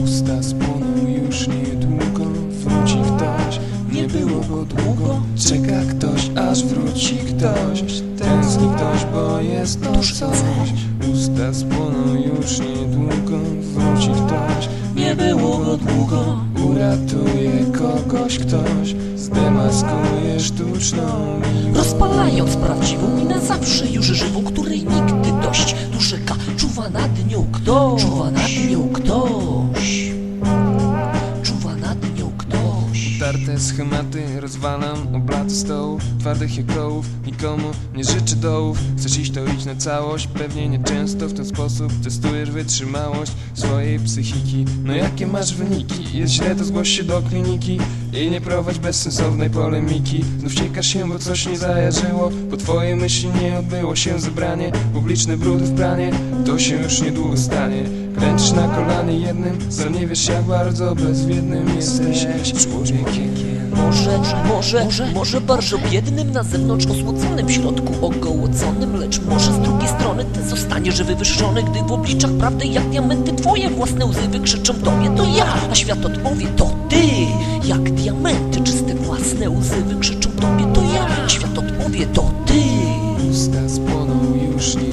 Usta spłoną już niedługo. Wróci ktoś, nie było go długo. Czeka ktoś, aż wróci ktoś. Tęskni ktoś, bo jest to coś. Usta spłoną już niedługo. Wróci ktoś, nie było go długo. Uratuje kogoś ktoś. Zdemaskuje sztuczną miłość. Rozpalając prawdziwą i na zawsze już żywą, której nigdy dość. Tu rzeka czuwa nad nią ktoś. Czuwa ktoś Tarte schematy rozwalam, oblaty stołów Twardych jak kołów, nikomu nie życzę dołów. Chcesz iść to idź na całość, pewnie nieczęsto w ten sposób Testujesz wytrzymałość swojej psychiki. No jakie masz wyniki? Jest źle to zgłoś się do kliniki I nie prowadź bezsensownej polemiki. Znów ciekasz się, bo coś nie zajarzyło. Po twojej myśli nie odbyło się zebranie. Publiczne brudy w pranie, to się już niedługo stanie Kręcisz na kolanie jednym, co nie wiesz jak bardzo bezwiednym jesteś. Człowiekiem. Może, może, może, może bardzo biednym Na zewnątrz osłodzonym, w środku ogołoconym Lecz może z drugiej strony ty zostaniesz wywyższony Gdy w obliczach prawdy jak diamenty twoje własne łzy wykrzyczą tobie To ja, a świat odpowie to ty. Jak diamenty czyste własne łzy wykrzyczą tobie To ja, a świat odpowie to ty. Usta spłoną już niedługo,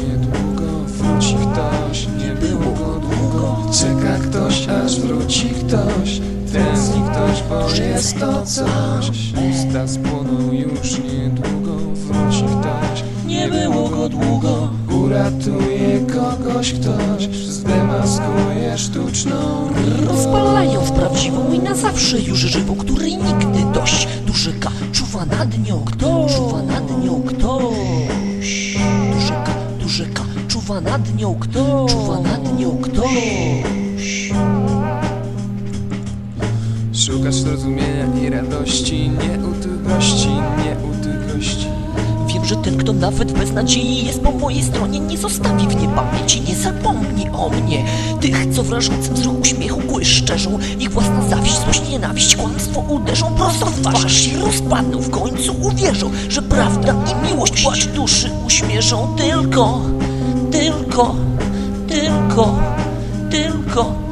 ktoś, aż wróci ktoś, tęskni ktoś, bo jest to coś. Usta spłoną już niedługo, wróci ktoś, nie było go długo. Uratuje kogoś ktoś, zdemaskuje sztuczną miłość. Rozpalając prawdziwą i na zawsze już żywą Której nigdy dość. Rzeka czuwa nad nią ktoś. Czuwa nad nią ktoś. Tu rzeka czuwa nad nią ktoś. Czuwa nad nią zrozumienia i radości, nie u nie u. Wiem, że ten, kto nawet bez nadziei jest po mojej stronie Nie zostawi w niepamięci, nie zapomni o mnie Tych, co w rażącym wzroku śmiechu kły szczerzą Ich własna zawiść, złość, nienawiść, kłamstwo uderzą Prosto w twarz, się rozpadną, w końcu uwierzą Że prawda i miłość płacz duszy uśmierzą Tylko, tylko, tylko, tylko.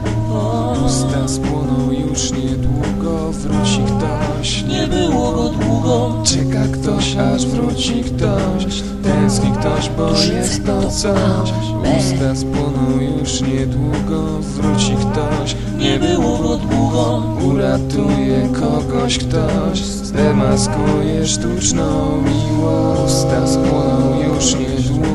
Usta spłoną już niedługo, wróci ktoś, nie było go długo. Czeka ktoś, aż wróci ktoś, tęskni ktoś, bo jest to coś. Usta spłoną już niedługo, wróci ktoś, nie było go długo. Uratuje kogoś ktoś, zdemaskuje sztuczną miłość. Usta spłoną już niedługo,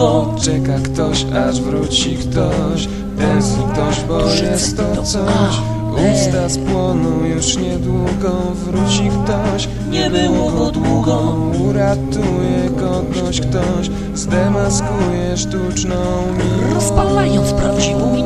długo. Czeka ktoś, aż wróci ktoś, tęskni ktoś, bo jest to coś. Usta spłoną już niedługo, wróci ktoś, nie było go długo. Uratuje kogoś ktoś, zdemaskuje sztuczną miłość. Rozpalając prawdziwą